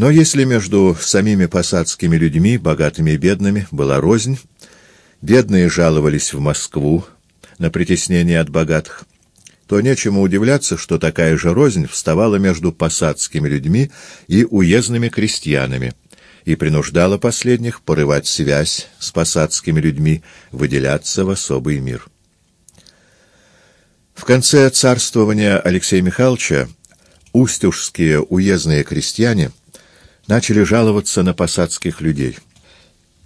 Но если между самими посадскими людьми, богатыми и бедными, была рознь, бедные жаловались в Москву на притеснение от богатых, то нечему удивляться, что такая же рознь вставала между посадскими людьми и уездными крестьянами и принуждала последних порывать связь с посадскими людьми, выделяться в особый мир. В конце царствования Алексея Михайловича устюжские уездные крестьяне начали жаловаться на посадских людей.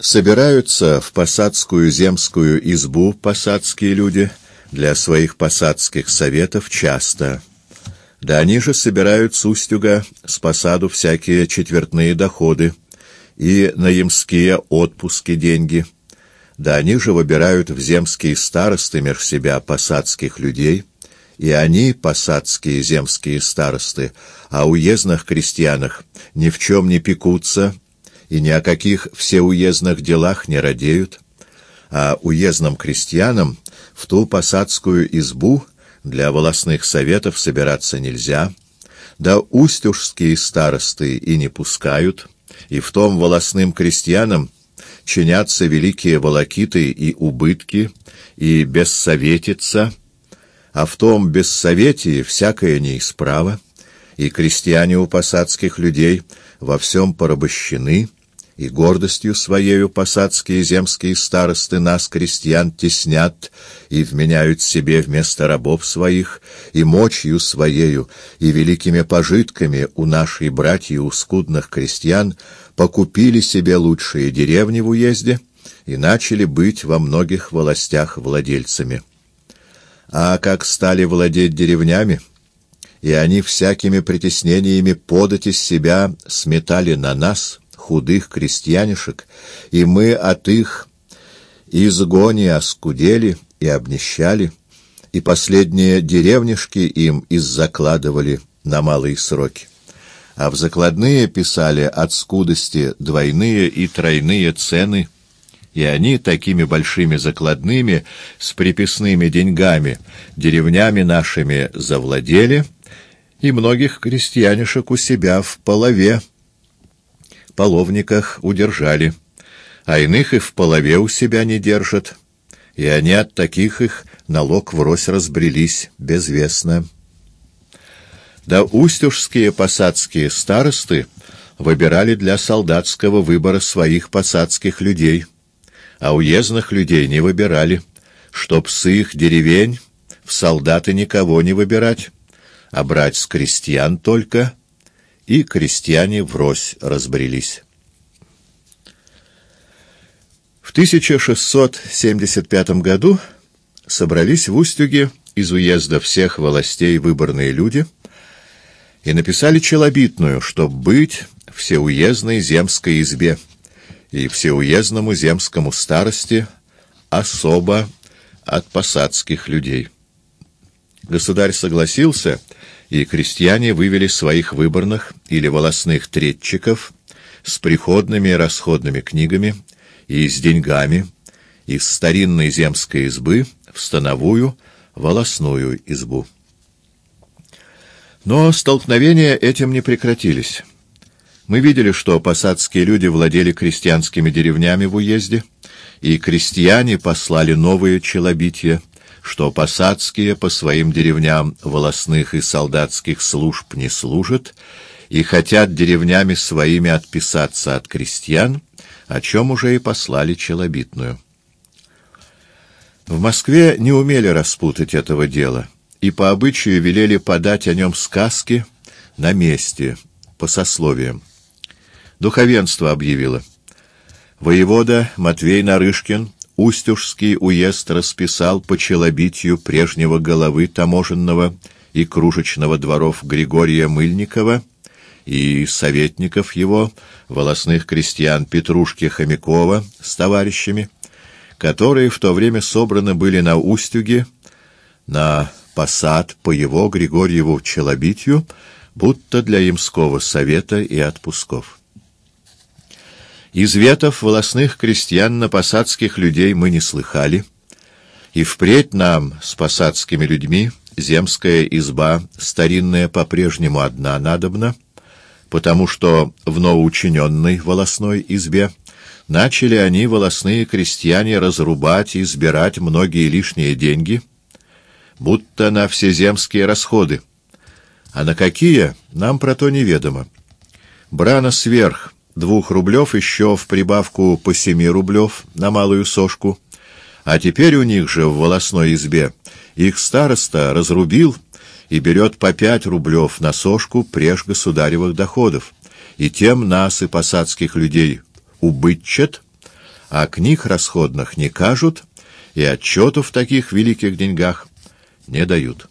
Собираются в посадскую земскую избу посадские люди — для своих посадских советов часто. Да они же собирают с Устюга с посаду всякие четвертные доходы и на ямские отпуски деньги. Да они же выбирают в земские старосты меж себя посадских людей, и они, посадские земские старосты, о уездных крестьянах ни в чем не пекутся и ни о каких всеуездных делах не радеют, а уездным крестьянам в ту посадскую избу для волосных советов собираться нельзя, да устюжские старосты и не пускают, и в том волосным крестьянам чинятся великие волокиты и убытки, и бессоветица, а в том бессоветии всякое неисправо, и крестьяне у посадских людей во всем порабощены, и гордостью своею посадские земские старосты нас, крестьян, теснят и вменяют себе вместо рабов своих, и мочью своею, и великими пожитками у нашей братьи у скудных крестьян покупили себе лучшие деревни в уезде и начали быть во многих властях владельцами. А как стали владеть деревнями, и они всякими притеснениями подать из себя сметали на нас — худых крестьянишек, и мы от их изгони оскудели и обнищали, и последние деревнишки им иззакладывали на малые сроки. А в закладные писали от скудости двойные и тройные цены, и они такими большими закладными с приписными деньгами деревнями нашими завладели, и многих крестьянишек у себя в полове половниках удержали, а иных и в полове у себя не держат, и они от таких их налог врозь разбрелись безвестно. Да устюжские посадские старосты выбирали для солдатского выбора своих посадских людей, а уездных людей не выбирали, чтоб с их деревень в солдаты никого не выбирать, а брать с крестьян только — и крестьяне врозь разбрелись. В 1675 году собрались в Устюге из уезда всех властей выборные люди и написали челобитную, чтоб быть всеуездной земской избе и всеуездному земскому старости особо от посадских людей. Государь согласился — и крестьяне вывели своих выборных или волосных третчиков с приходными расходными книгами и с деньгами из старинной земской избы в становую волосную избу. Но столкновения этим не прекратились. Мы видели, что посадские люди владели крестьянскими деревнями в уезде, и крестьяне послали новые челобития — что посадские по своим деревням волосных и солдатских служб не служат и хотят деревнями своими отписаться от крестьян, о чем уже и послали челобитную. В Москве не умели распутать этого дела, и по обычаю велели подать о нем сказки на месте, по сословиям. Духовенство объявило. Воевода Матвей Нарышкин Устюжский уезд расписал по челобитию прежнего головы таможенного и кружечного дворов Григория Мыльникова и советников его, волосных крестьян Петрушки Хомякова с товарищами, которые в то время собраны были на Устюге, на посад по его Григорьеву челобитию, будто для имского совета и отпусков. Изветов волосных крестьян на посадских людей мы не слыхали, и впредь нам с посадскими людьми земская изба старинная по-прежнему одна надобна, потому что в новоучиненной волосной избе начали они, волосные крестьяне, разрубать и сбирать многие лишние деньги, будто на всеземские расходы. А на какие, нам про то неведомо. Брана сверх двух рублев еще в прибавку по семи рублев на малую сошку, а теперь у них же в волосной избе. Их староста разрубил и берет по пять рублев на сошку преж государевых доходов, и тем нас и посадских людей убытчат, а книг расходных не кажут, и отчетов в таких великих деньгах не дают.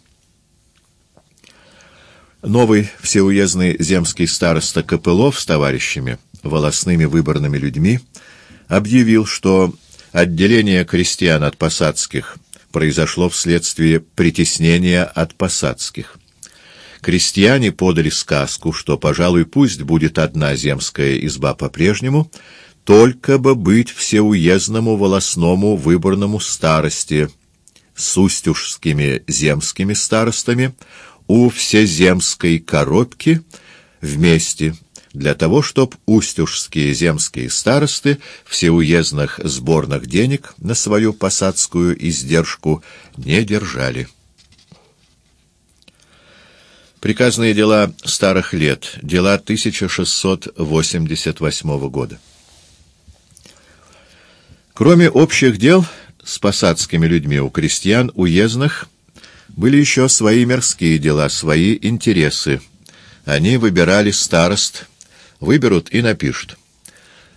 Новый всеуездный земский староста Копылов с товарищами, волосными выборными людьми, объявил, что отделение крестьян от посадских произошло вследствие притеснения от посадских. Крестьяне подали сказку, что, пожалуй, пусть будет одна земская изба по-прежнему, только бы быть всеуездному волосному выборному старости с устюжскими земскими старостами у всеземской коробки вместе для того, чтобы устюжские земские старосты всеуездных сборных денег на свою посадскую издержку не держали. Приказные дела старых лет, дела 1688 года. Кроме общих дел с посадскими людьми у крестьян уездных были еще свои мирские дела, свои интересы. Они выбирали старост, Выберут и напишут.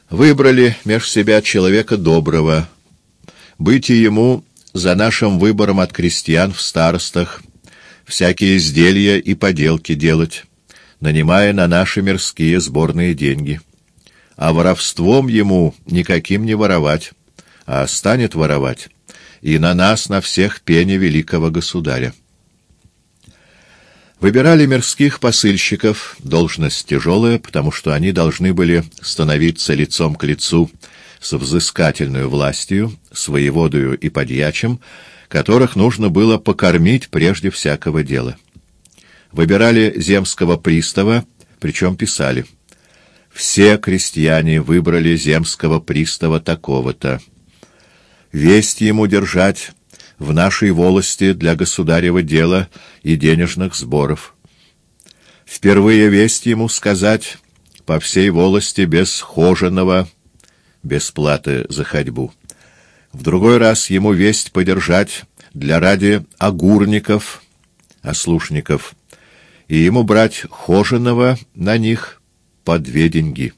Выбрали меж себя человека доброго. Быть ему за нашим выбором от крестьян в старостах, всякие изделия и поделки делать, нанимая на наши мирские сборные деньги. А воровством ему никаким не воровать, а станет воровать, и на нас, на всех пене великого государя. Выбирали мирских посыльщиков, должность тяжелая, потому что они должны были становиться лицом к лицу с взыскательной властью, с воеводою и подьячим, которых нужно было покормить прежде всякого дела. Выбирали земского пристава, причем писали «Все крестьяне выбрали земского пристава такого-то. Весть ему держать в нашей волости для государева дела и денежных сборов. Впервые весть ему сказать по всей волости без хоженого, без платы за ходьбу. В другой раз ему весть подержать для ради огурников, ослушников, и ему брать хоженого на них по две деньги.